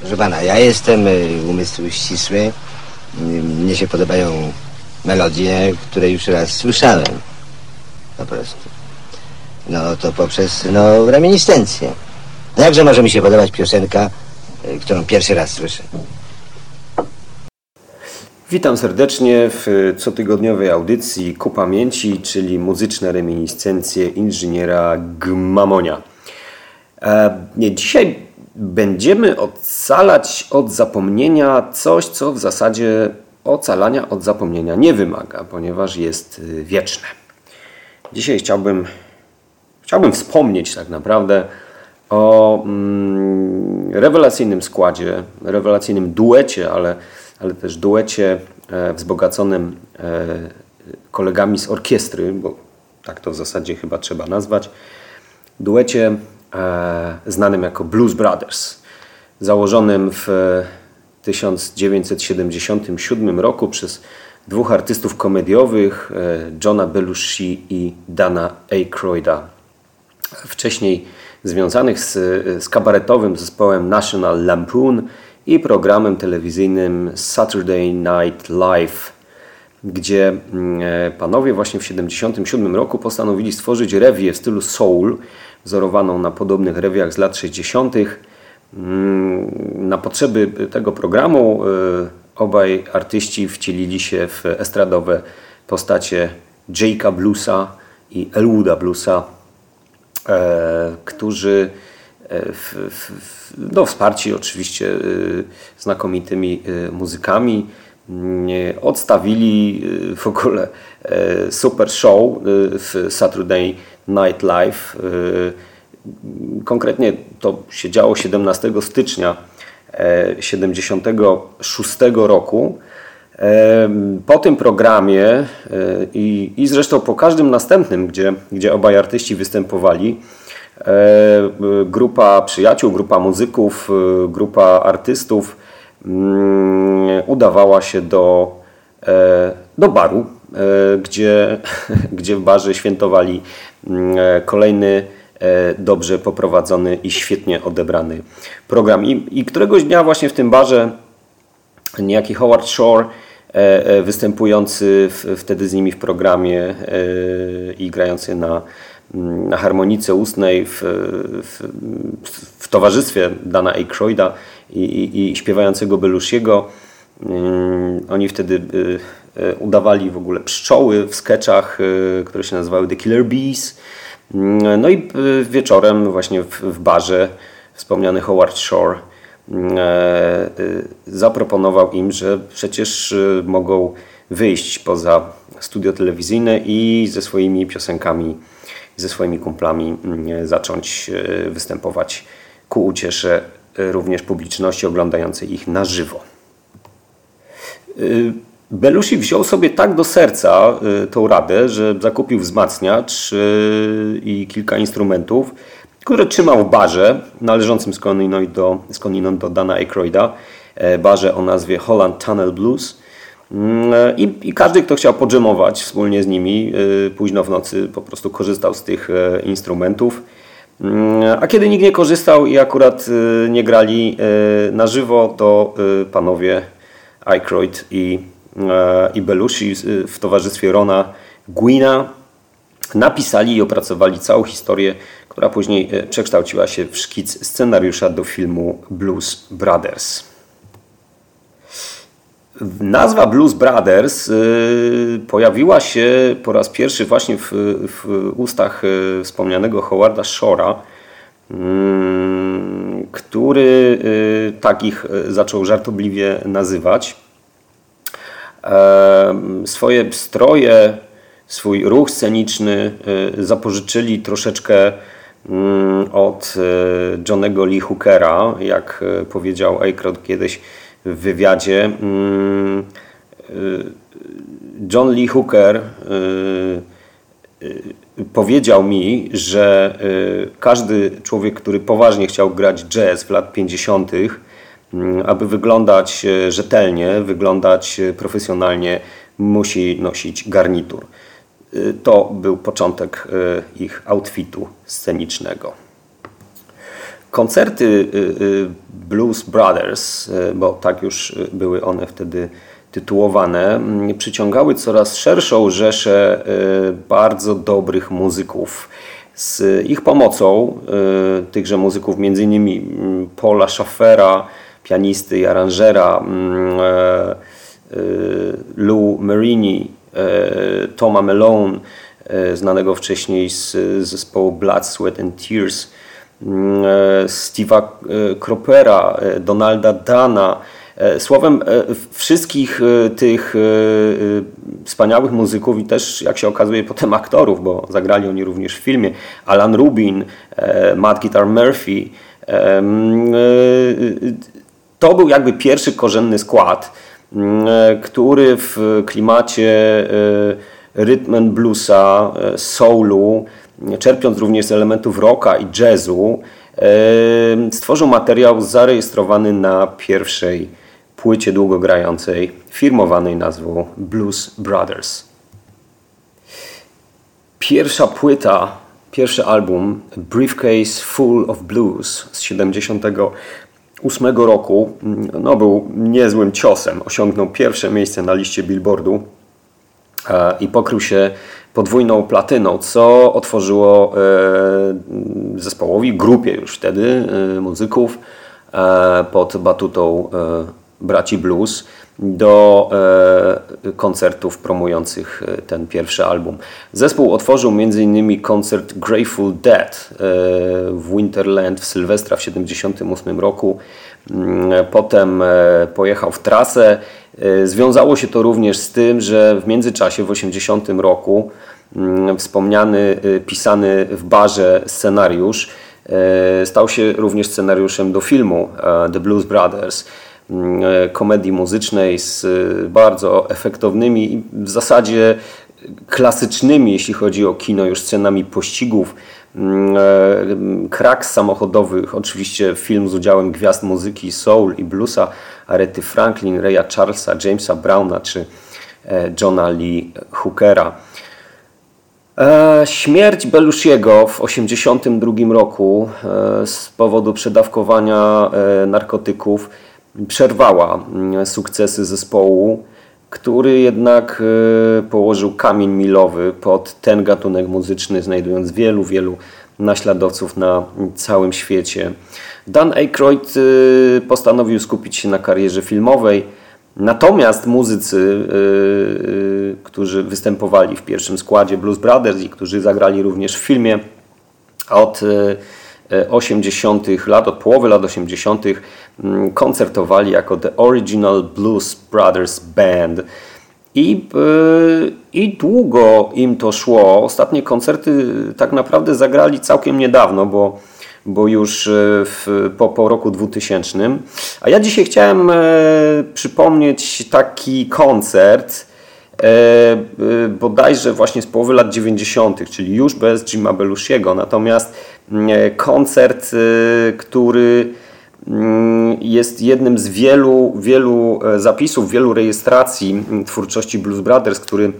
Proszę pana, ja jestem y, umysł ścisły. Y, Mnie się podobają melodie, które już raz słyszałem. Po prostu. No to poprzez, no, reminiscencję. No Jakże może mi się podobać piosenka, y, którą pierwszy raz słyszę? Witam serdecznie w cotygodniowej audycji Ku Pamięci, czyli muzyczne reminiscencje inżyniera Gmamonia. E, nie, Dzisiaj będziemy ocalać od zapomnienia coś, co w zasadzie ocalania od zapomnienia nie wymaga, ponieważ jest y, wieczne. Dzisiaj chciałbym, chciałbym wspomnieć tak naprawdę o mm, rewelacyjnym składzie, rewelacyjnym duecie, ale, ale też duecie e, wzbogaconym e, kolegami z orkiestry, bo tak to w zasadzie chyba trzeba nazwać. Duecie znanym jako Blues Brothers, założonym w 1977 roku przez dwóch artystów komediowych, e, Johna Belushi i Dana Aykroyda. Wcześniej związanych z, z kabaretowym zespołem National Lampoon i programem telewizyjnym Saturday Night Live, gdzie mm, e, panowie właśnie w 1977 roku postanowili stworzyć rewię w stylu soul, wzorowaną na podobnych rewiach z lat 60. Mm, Na potrzeby tego programu e, obaj artyści wcielili się w estradowe postacie Jake'a Bluesa i Elwooda Bluesa, e, którzy e, w, w, no, wsparci oczywiście e, znakomitymi e, muzykami mm, odstawili w ogóle e, super show w Saturday Night Live. E, Konkretnie to się działo 17 stycznia 76 roku. E, Po tym programie e, i, i zresztą po każdym następnym, gdzie, gdzie obaj artyści występowali, e, grupa przyjaciół, grupa muzyków, grupa artystów mm, udawała się do, do baru, gdzie, gdzie w barze świętowali mm, e, kolejny e, dobrze poprowadzony i świetnie odebrany program. I, I któregoś dnia właśnie w tym barze niejaki Howard Shore, e, e, występujący w, wtedy z nimi w programie e, i grający na, mm, na harmonice ustnej w, w, w towarzystwie Dana Aykroyda i, i, i śpiewającego Belushiego. Mm, Oni wtedy y, udawali w ogóle pszczoły w sketchach, y, które się nazywały The Killer Bees. Mm, No i y, wieczorem właśnie w, barze wspomniany Howard Shore mm, e, e, zaproponował im, że przecież mogą wyjść poza studio telewizyjne i ze swoimi piosenkami, ze swoimi kumplami mm, zacząć e, występować ku uciesze e, również publiczności oglądającej ich na żywo. Belushi wziął sobie tak do serca y, tą radę, że zakupił wzmacniacz y, i kilka instrumentów, które trzymał w barze należącym skądinąd do, do Dana Aykroyda, e, barze o nazwie Holland Tunnel Blues. Mm, I, I każdy, kto chciał podżemować wspólnie z nimi y, późno w nocy, po prostu korzystał z tych e, instrumentów. Mm, A kiedy nikt nie korzystał i akurat nie grali na żywo, to panowie Aykroyd i, e, i Belushi y, w towarzystwie Rona Gwina napisali i opracowali całą historię, która później e, przekształciła się w szkic scenariusza do filmu Blues Brothers. Nazwa Blues Brothers y, pojawiła się po raz pierwszy właśnie w, w ustach y, wspomnianego Howarda Shore'a, mm, który takich zaczął żartobliwie nazywać. Swoje stroje, swój ruch sceniczny y, zapożyczyli troszeczkę mm, od y, Johnego Lee Hookera, jak y, powiedział Aykroyd kiedyś w wywiadzie. Mm, John Lee Hooker powiedział mi, że każdy człowiek, który poważnie chciał grać jazz w lat 50., mm, aby wyglądać e, rzetelnie, wyglądać e, profesjonalnie, musi nosić garnitur. Y, To był początek e, ich outfitu scenicznego. Koncerty Blues Brothers, bo tak już były one wtedy tytułowane, mm, przyciągały coraz szerszą rzeszę bardzo dobrych muzyków. Z ich pomocą tychże muzyków, m.in. Mm, Paula Schaffera, pianisty i aranżera, mm, e, e, Lou Marini, e, Toma Malone, znanego wcześniej z zespołu Blood, Sweat and Tears, mm, Steve'a Kropera, Donalda Dana, Słowem, wszystkich tych wspaniałych muzyków i też, jak się okazuje, potem aktorów, bo zagrali oni również w filmie, Alan Rubin, Matt Guitar Murphy, to był jakby pierwszy korzenny skład, mm, e, który w klimacie e, rytm and bluesa, e, soulu, czerpiąc również z elementów rocka i jazzu, stworzył materiał zarejestrowany na pierwszej płycie długogrającej, firmowanej nazwą Blues Brothers. Pierwsza płyta, pierwszy album, Briefcase Full of Blues z 70 2008 roku no, był niezłym ciosem. Osiągnął pierwsze miejsce na liście Billboardu e, i pokrył się podwójną platyną, co otworzyło e, zespołowi, grupie już wtedy e, muzyków pod batutą braci blues do e, koncertów promujących e, ten pierwszy album. Zespół otworzył m.in. koncert Grateful Dead e, w Winterland w Sylwestra w 1978 roku. Mm, potem pojechał w trasę. Związało się to również z tym, że w międzyczasie w 1980 roku mm, wspomniany, pisany w barze scenariusz stał się również scenariuszem do filmu The Blues Brothers. Mm, e, komedii muzycznej z e, bardzo efektownymi i w zasadzie klasycznymi, jeśli chodzi o kino, już scenami pościgów, mm, e, kraks samochodowych, oczywiście film z udziałem gwiazd muzyki soul i bluesa, Arety Franklin, Raya Charlesa, Jamesa Browna czy Johna Lee Hookera. Śmierć Belushiego w 1982 roku z powodu przedawkowania narkotyków przerwała mm, sukcesy zespołu, który jednak e, położył kamień milowy pod ten gatunek muzyczny, znajdując wielu, wielu naśladowców na całym świecie. Dan Aykroyd e, postanowił skupić się na karierze filmowej, natomiast muzycy, e, którzy występowali w pierwszym składzie Blues Brothers i którzy zagrali również w filmie od 80. lat, od połowy lat 80. Mm, koncertowali jako The Original Blues Brothers Band. I, y, I długo im to szło. Ostatnie koncerty tak naprawdę zagrali całkiem niedawno, bo, bo już y, w, po, po roku 2000. A ja dzisiaj chciałem e, przypomnieć taki koncert, e, bodajże właśnie z połowy lat 90., czyli już bez Jima Belushiego. Natomiast e, koncert, który Mm, jest jednym z wielu, wielu e, zapisów, wielu rejestracji mm, twórczości Blues Brothers, który,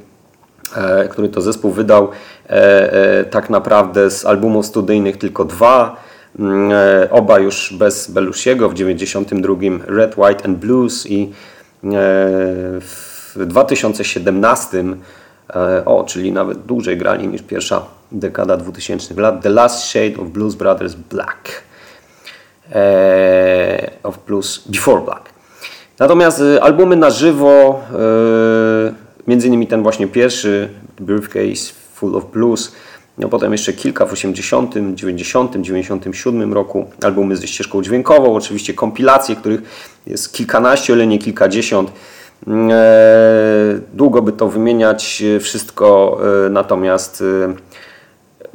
e, który to zespół wydał e, tak naprawdę z albumów studyjnych tylko dwa. Mm, oba już bez Belusiego w 92 Red, White and Blues i w 2017 o, czyli nawet dłużej grali niż pierwsza dekada 2000 lat The Last Shade of Blues Brothers Black. E, of Blues Before Black. Natomiast e, albumy na żywo, e, między innymi ten właśnie pierwszy, Briefcase Full of Blues, no potem jeszcze kilka w 80., 90., 97 roku, albumy ze ścieżką dźwiękową, oczywiście kompilacje, których jest kilkanaście, ale nie kilkadziesiąt. Długo by to wymieniać wszystko, natomiast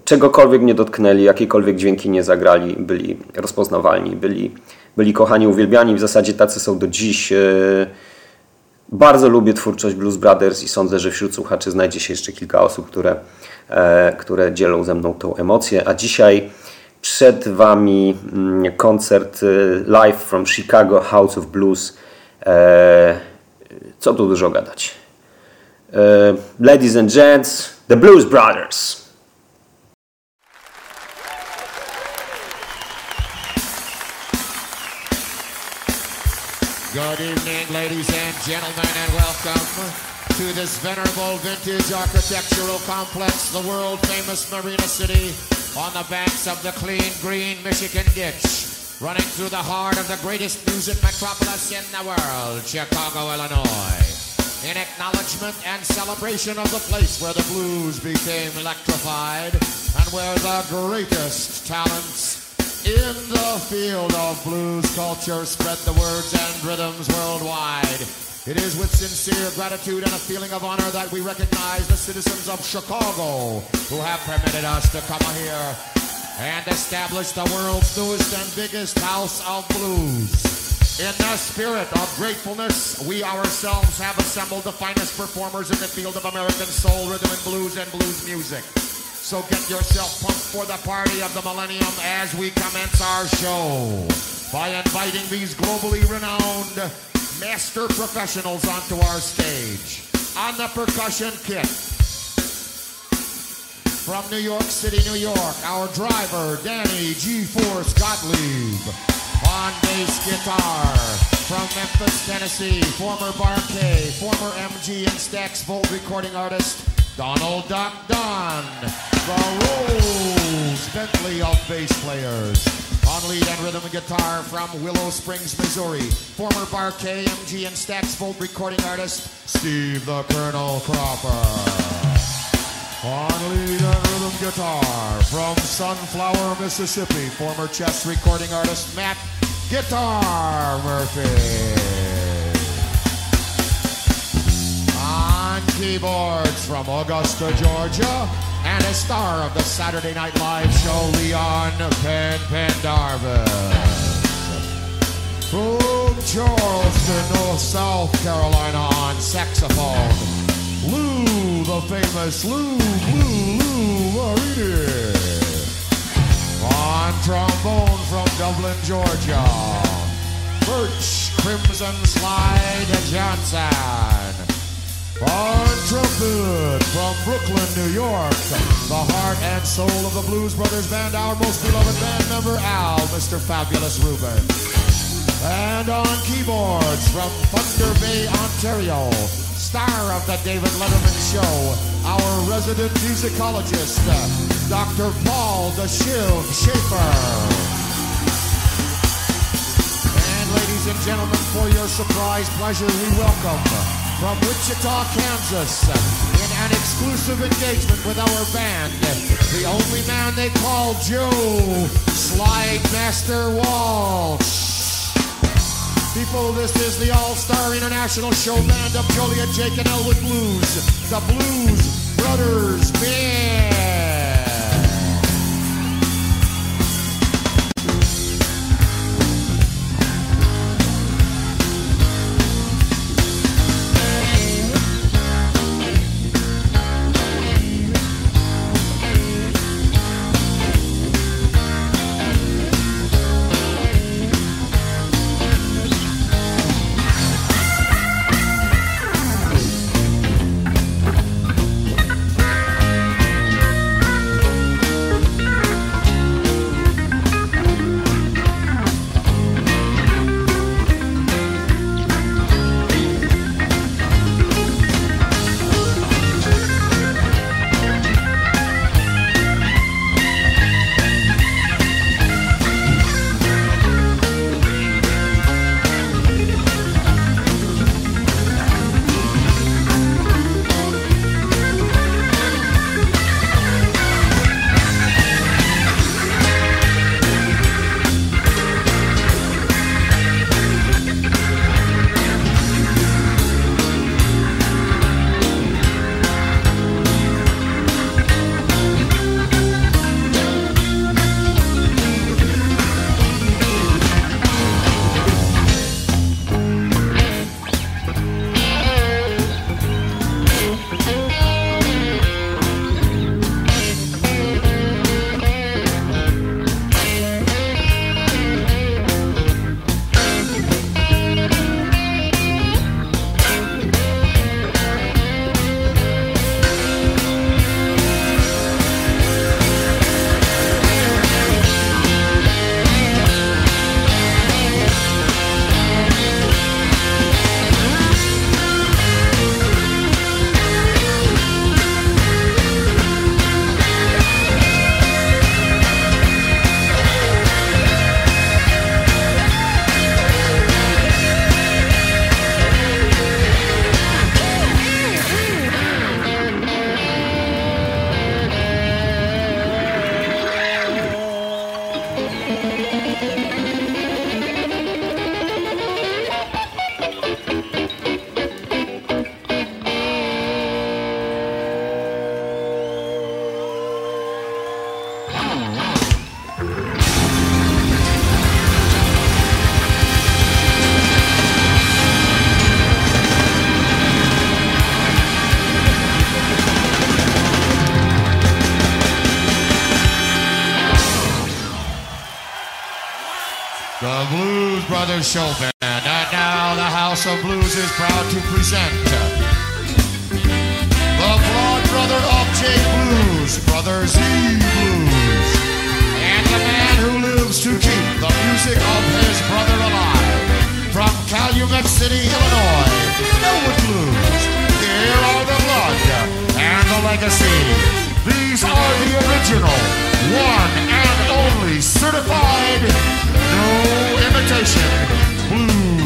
czegokolwiek nie dotknęli, jakiekolwiek dźwięki nie zagrali, byli rozpoznawalni, byli, byli kochani, uwielbiani, w zasadzie tacy są do dziś. E, bardzo lubię twórczość Blues Brothers i sądzę, że wśród słuchaczy znajdzie się jeszcze kilka osób, które, e, które dzielą ze mną tą emocję. A dzisiaj przed Wami mm, koncert e, live from Chicago House of Blues. Co tu dużo gadać? ladies and gents, The Blues Brothers. Good evening, ladies and gentlemen, and welcome to this venerable vintage architectural complex, the world famous Marina City, on the banks of the clean green Michigan Ditch running through the heart of the greatest music metropolis in the world, Chicago, Illinois. In acknowledgement and celebration of the place where the blues became electrified and where the greatest talents in the field of blues culture spread the words and rhythms worldwide. It is with sincere gratitude and a feeling of honor that we recognize the citizens of Chicago who have permitted us to come here and establish the world's newest and biggest house of blues. In the spirit of gratefulness, we ourselves have assembled the finest performers in the field of American soul, rhythm and blues, and blues music. So get yourself pumped for the party of the millennium as we commence our show by inviting these globally renowned master professionals onto our stage. On the percussion kit, from New York City, New York, our driver, Danny G-Force Gottlieb. On bass guitar, from Memphis, Tennessee, former Bar-K, former MG and Stax Volt recording artist, Donald Duck Don. The Rose Bentley of bass players. On lead and rhythm guitar from Willow Springs, Missouri, former Bar-K, MG and Stax Volt recording artist, Steve the Colonel Cropper. Guitar from Sunflower, Mississippi, former chess recording artist Matt Guitar Murphy. On keyboards from Augusta, Georgia, and a star of the Saturday Night Live show, Leon Pen Pendarvis. From Charleston, North South Carolina on saxophone, Lou, the famous Lou, Lou, Lou Marini. On trombone from Dublin, Georgia, Birch Crimson Slide Johnson. On trumpet from Brooklyn, New York, the heart and soul of the Blues Brothers Band, our most beloved band member Al, Mr. Fabulous Rubin. And on keyboards from Thunder Bay, Ontario, star of the David Letterman Show, our resident musicologist, Dr. Paul the Shiv Schaefer. And ladies and gentlemen, for your surprise pleasure, we welcome from Wichita, Kansas, in an exclusive engagement with our band, the only man they call Joe Slide Master Walsh. People, this is the All-Star International Show Band of Joliet, Jake, and Elwood Blues. The Blues Brothers Band. Band. And now the House of Blues is proud to present the blood brother of J Blues, Brother Z Blues, and the man who lives to keep the music of his brother alive. From Calumet City, Illinois, Elwood Blues. Here are the blood and the legacy. Are the original, one and only certified, no imitation. Blues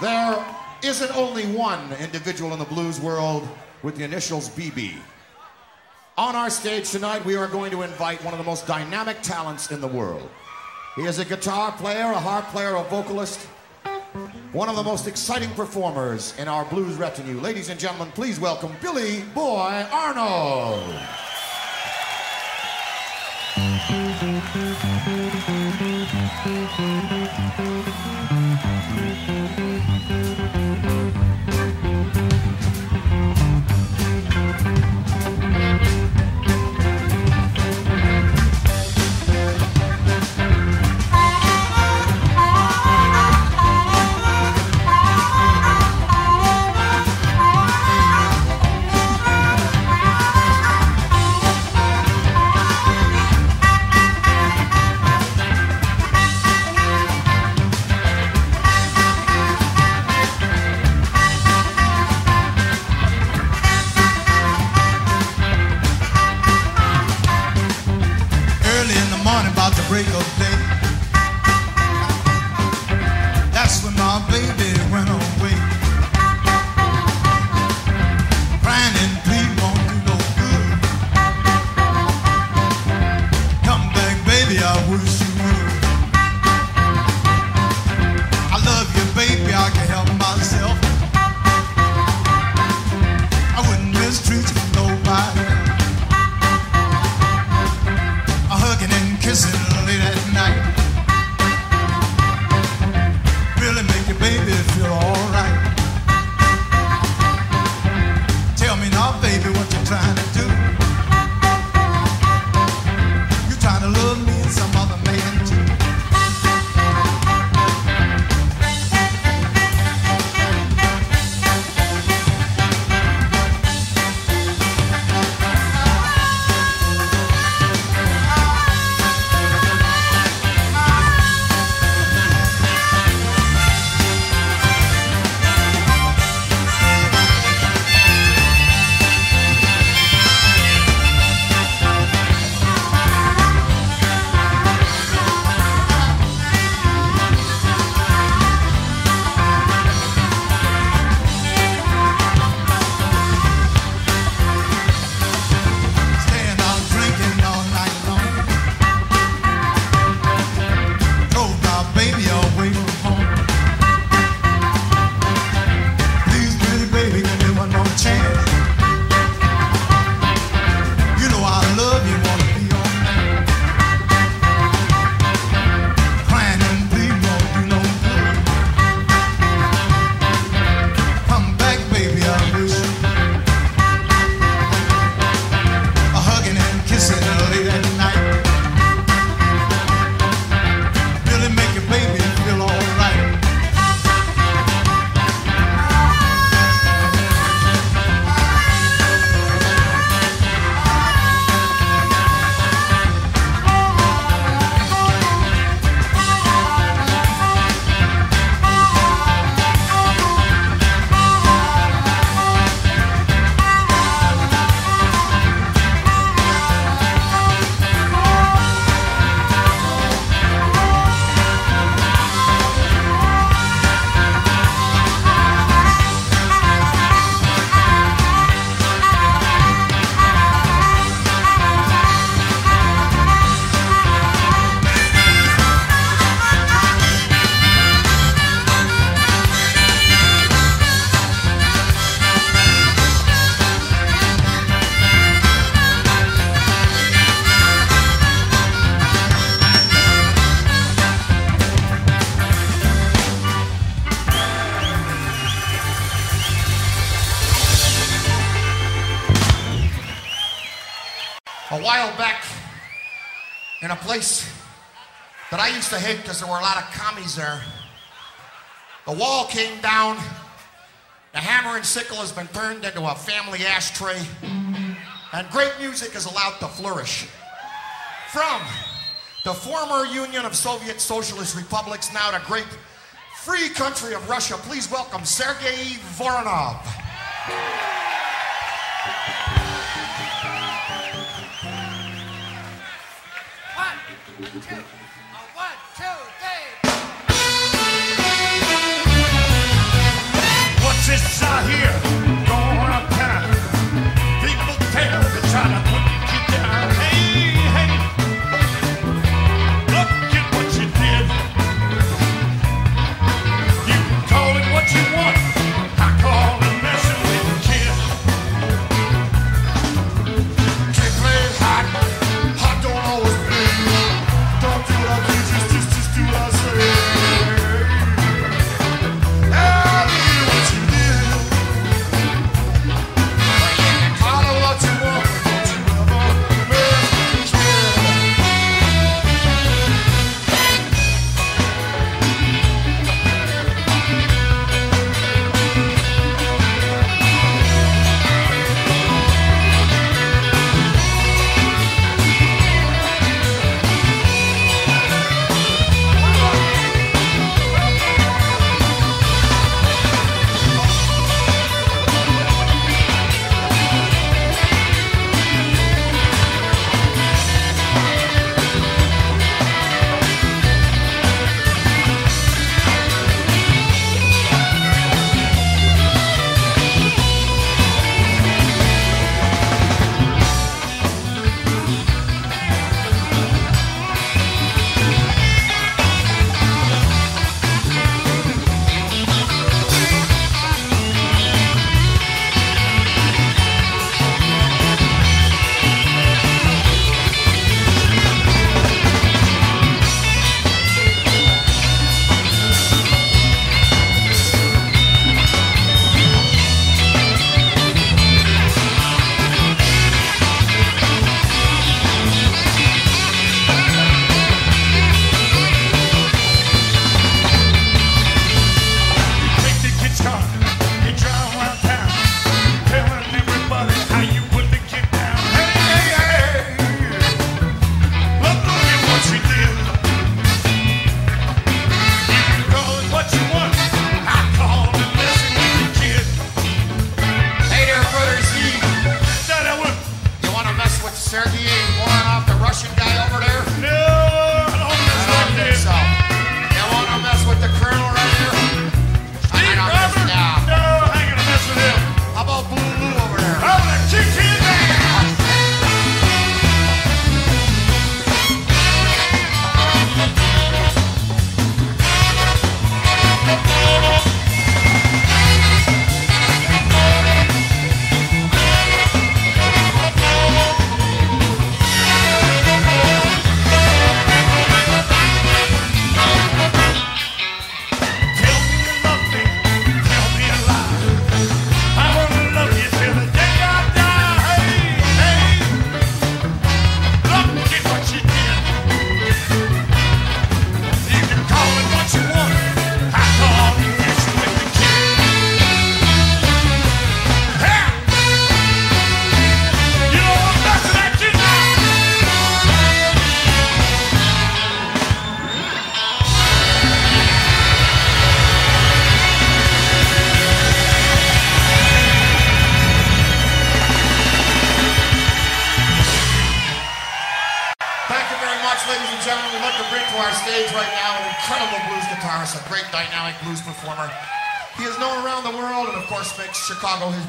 there isn't only one individual in the blues world with the initials BB. On our stage tonight, we are going to invite one of the most dynamic talents in the world. He is a guitar player, a harp player, a vocalist, one of the most exciting performers in our blues retinue. Ladies and gentlemen, please welcome Billy Boy Arnold. to hate because there were a lot of commies there. The wall came down. The hammer and sickle has been turned into a family ashtray. And great music is allowed to flourish. From the former Union of Soviet Socialist Republics, now the great free country of Russia, please welcome Sergei Voronov. One, two.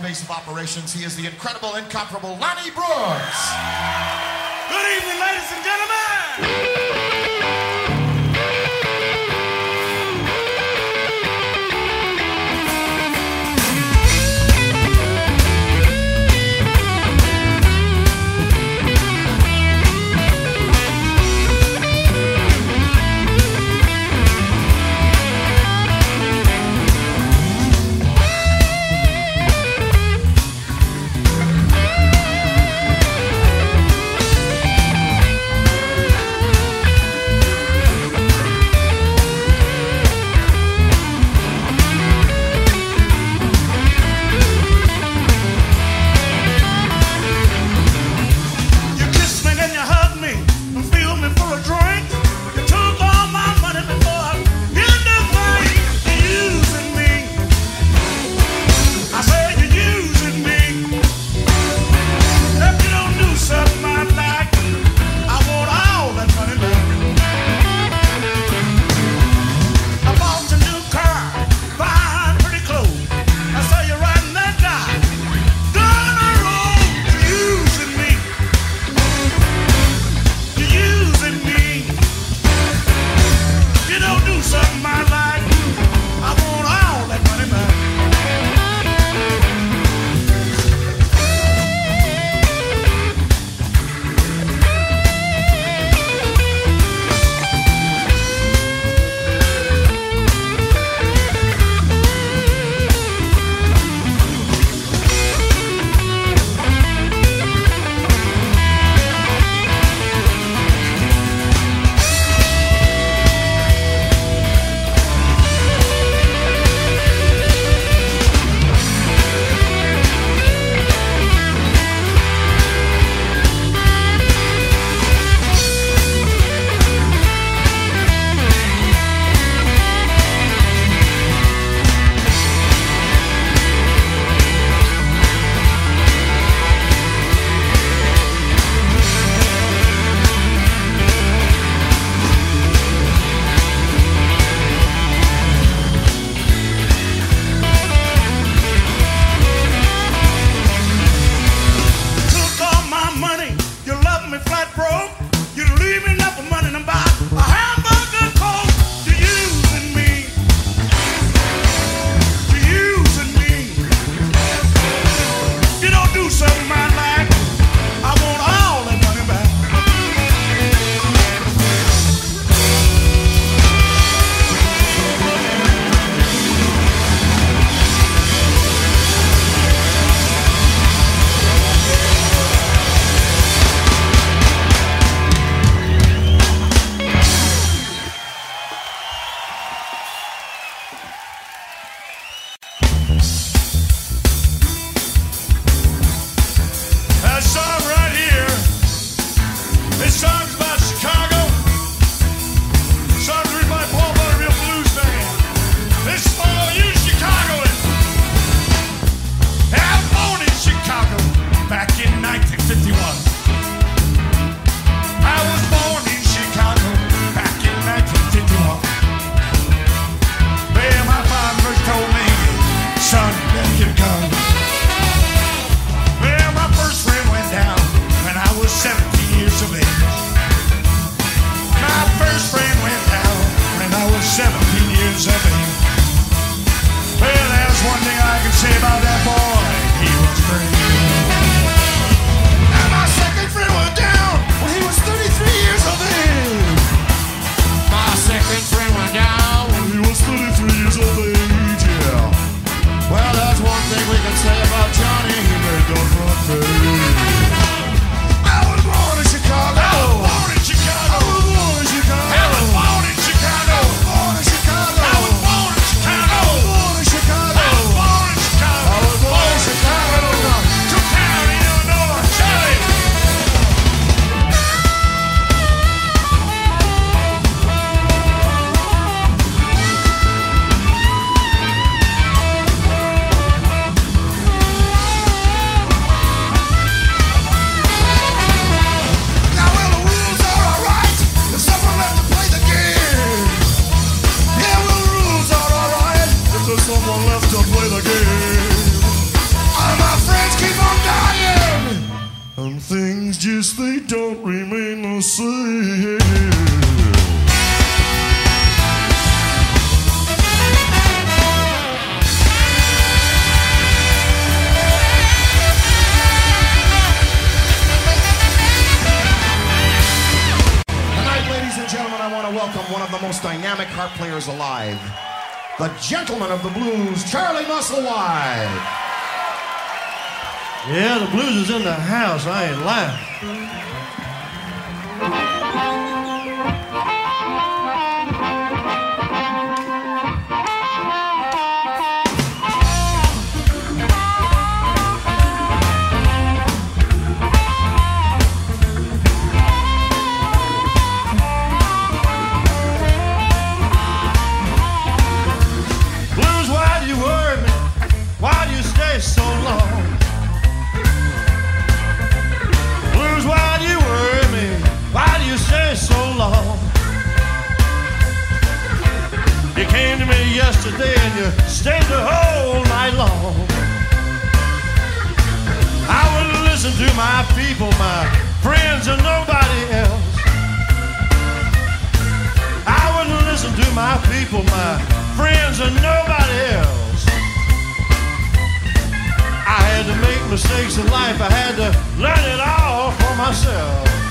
base of operations. He is the incredible, incomparable Lonnie Brewer. Gentleman of the blues, Charlie Musselwhite. Yeah, the blues is in the house. I ain't lying. Me and you stayed the whole night long. I wouldn't listen to my people, my friends, and nobody else. I wouldn't listen to my people, my friends, and nobody else. I had to make mistakes in life. I had to learn it all for myself.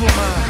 Superman.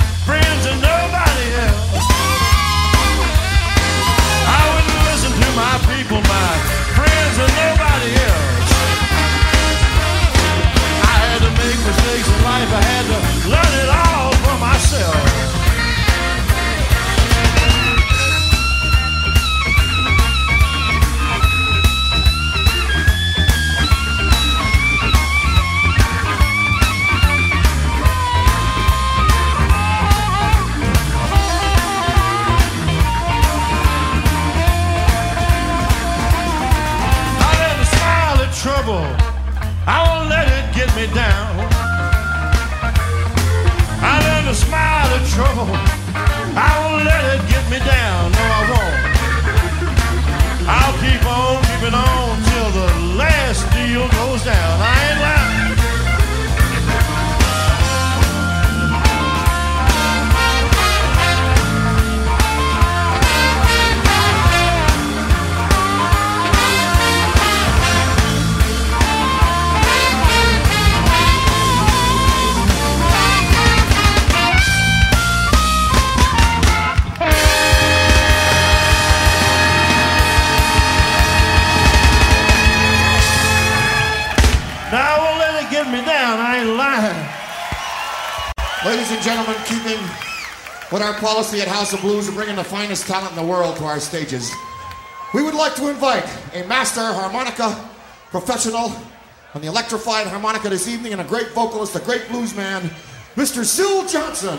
With our policy at House of Blues of bringing the finest talent in the world to our stages, we would like to invite a master harmonica professional on the electrified harmonica this evening and a great vocalist, a great blues man, Mr. Sue Johnson.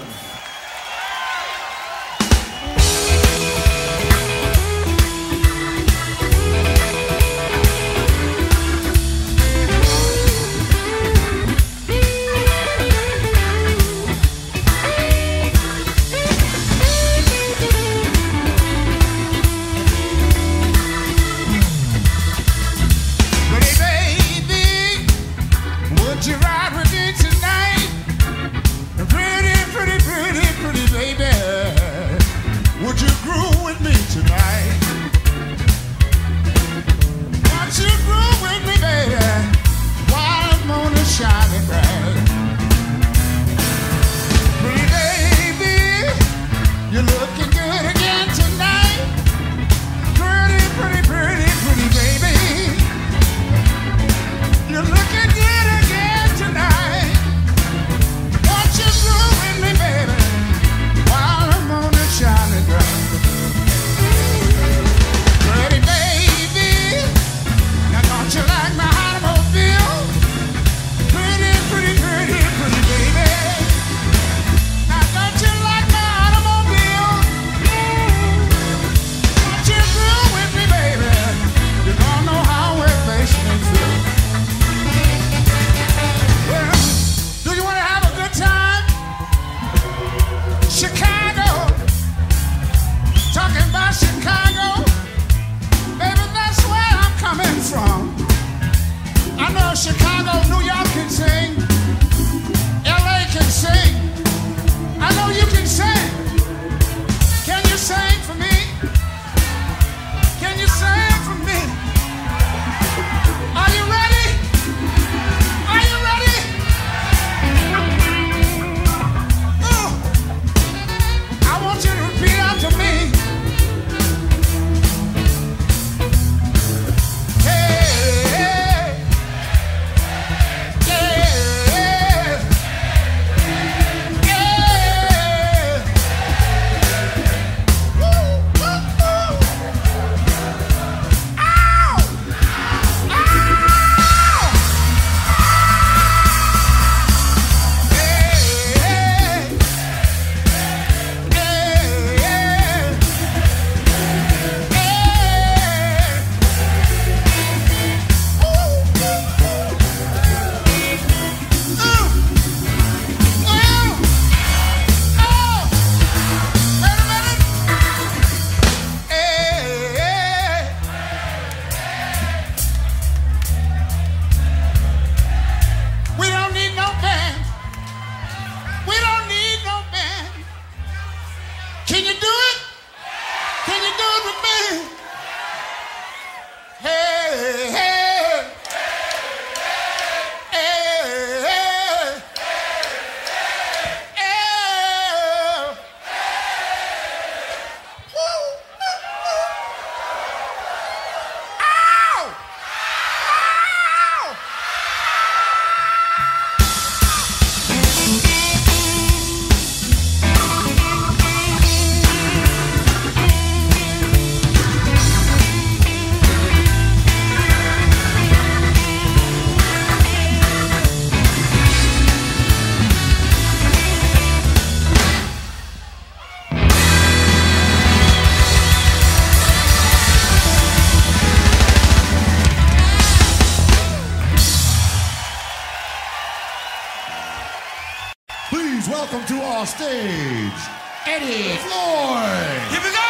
Stage, Eddie Floyd. Here we go!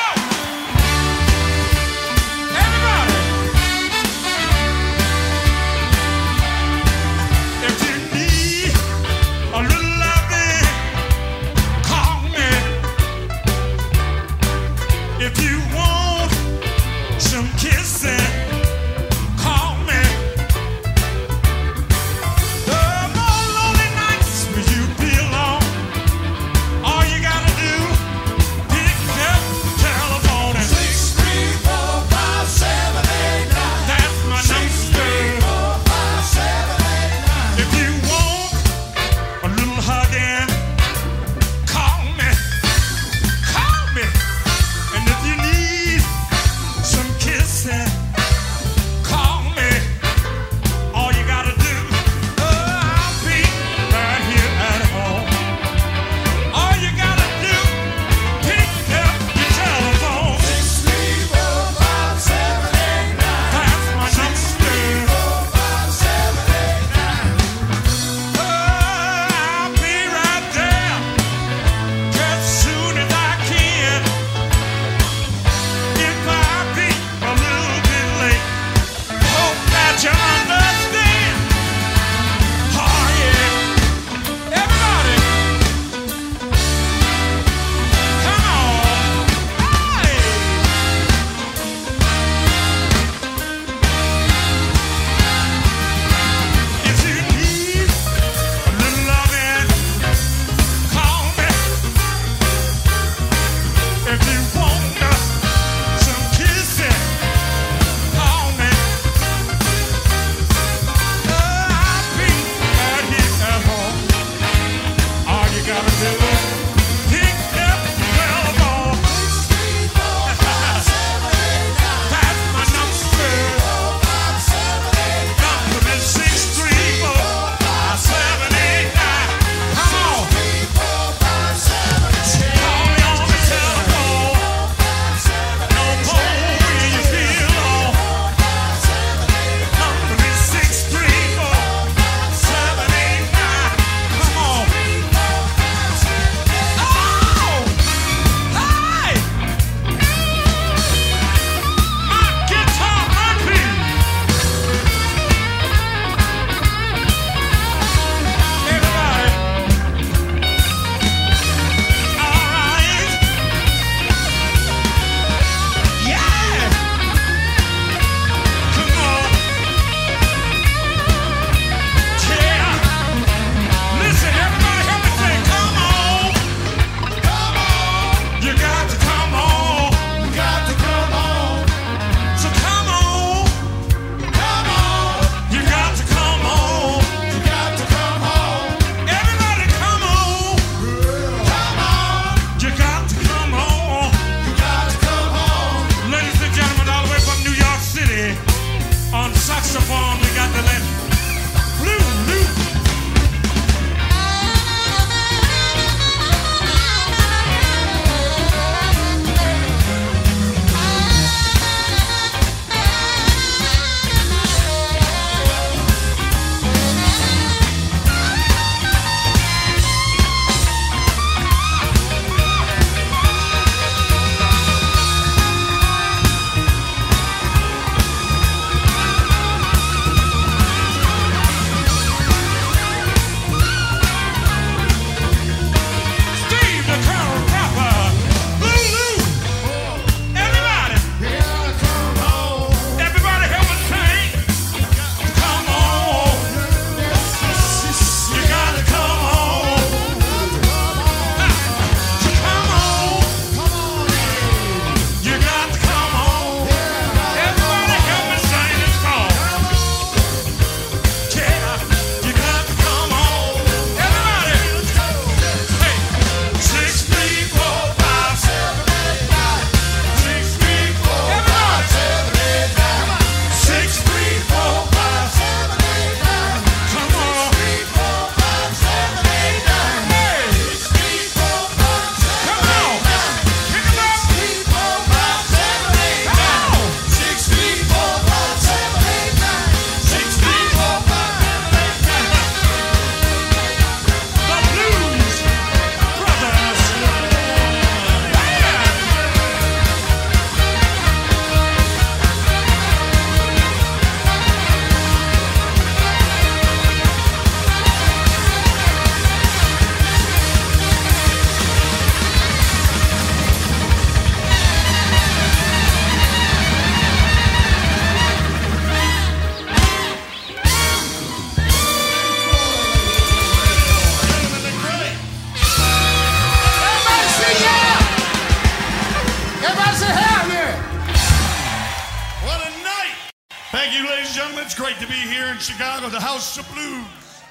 ladies and gentlemen, it's great to be here in Chicago, the House of Blues.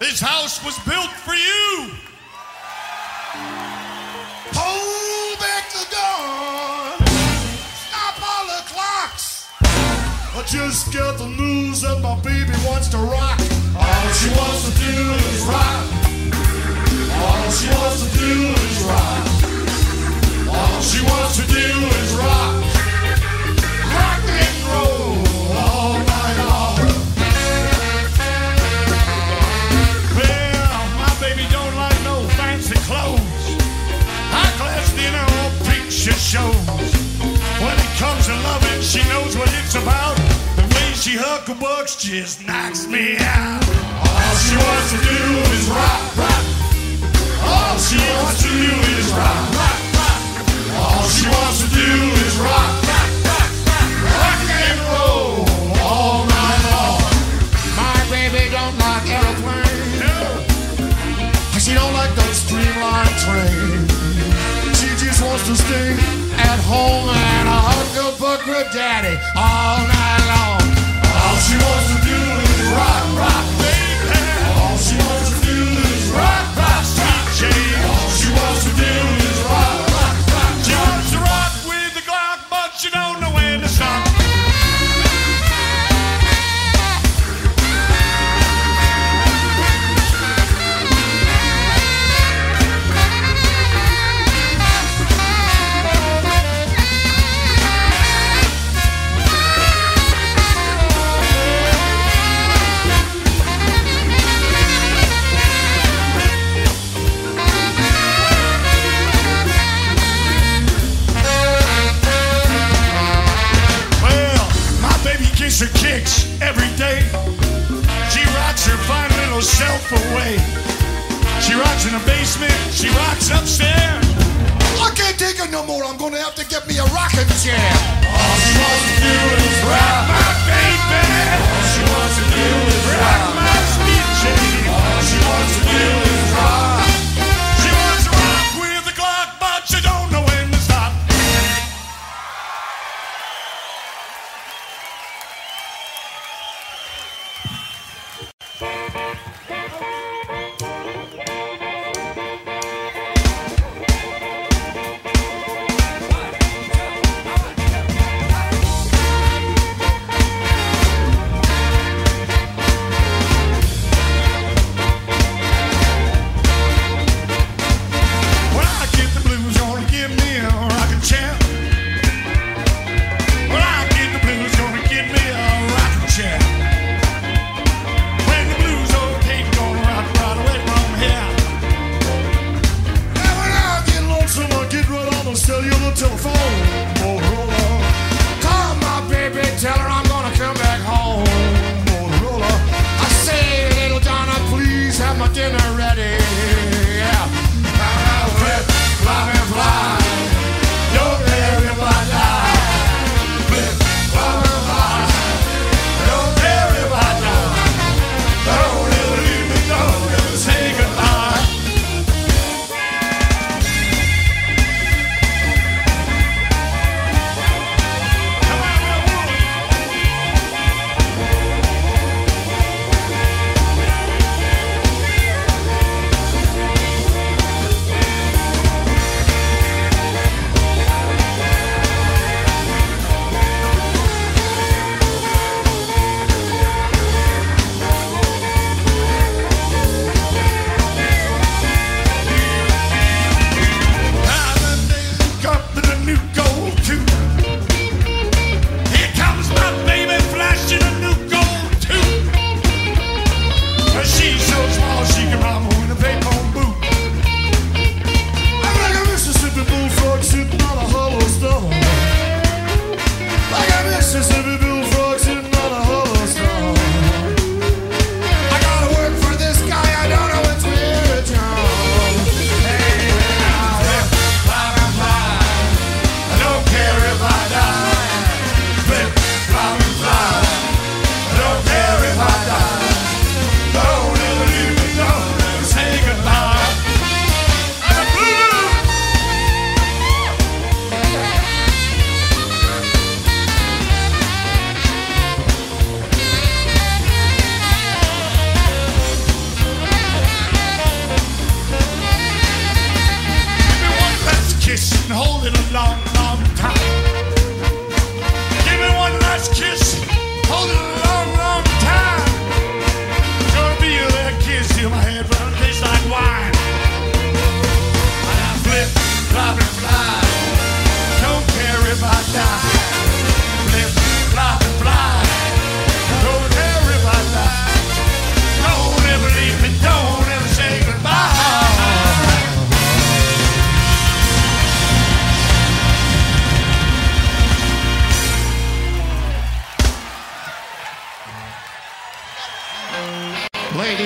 This house was built for you. Hold back the door. Stop all the clocks. I just got the news that my baby wants to rock. All she wants to do is rock. All she wants to do is rock. All she wants to do is rock. she huckabucks just knocks me out. All she wants to do is rock, rock. All she wants to do is rock, rock, rock. All she wants to do is rock, rock, rock, rock. Rock and roll all night long. My baby don't like airplanes. No. She don't like those streamlined trains. She just wants to stay at home and a hug with daddy all night long she wants to be away. She rocks in the basement, she rocks upstairs. I can't take her no more, I'm gonna have to get me a rocking chair. All she wants to do is rock my baby. All she wants to do is rock my sweet Jane. All she wants to do is rock.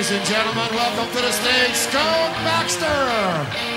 Ladies and gentlemen, welcome to the stage, Scott Baxter.